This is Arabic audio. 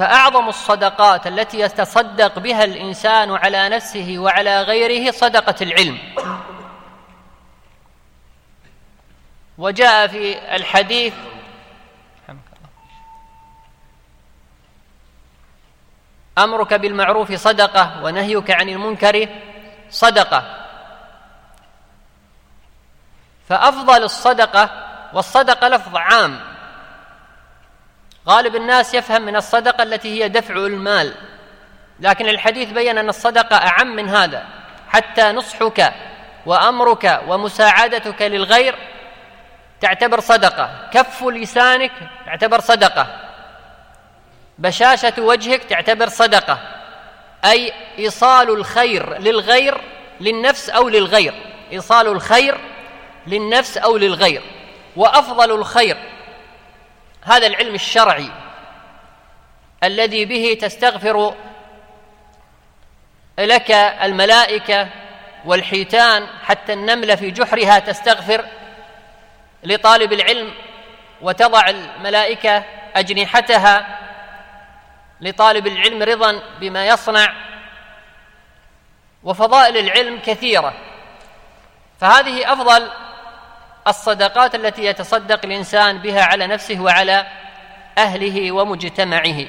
فأعظم الصدقات التي يتصدق بها الإنسان على نفسه وعلى غيره صدقة العلم. وجاء في الحديث أمرك بالمعروف صدقة ونهيك عن المنكر صدقة. فأفضل الصدقة والصدقة لفظ عام. غالب الناس يفهم من الصدقة التي هي دفع المال. لكن الحديث بين أن الصدقة أعم من هذا. حتى نصحك وأمرك ومساعدتك للغير تعتبر صدقة. كف لسانك تعتبر صدقة. بشاشة وجهك تعتبر صدقة. أي إيصال الخير للغير للنفس أو للغير. إيصال الخير للنفس أو للغير. وأفضل الخير هذا العلم الشرعي الذي به تستغفر لك الملائكة والحيتان حتى النمله في جحرها تستغفر لطالب العلم وتضع الملائكة أجنحتها لطالب العلم رضا بما يصنع وفضائل العلم كثيرة. فهذه أفضل الصدقات التي يتصدق الإنسان بها على نفسه وعلى أهله ومجتمعه.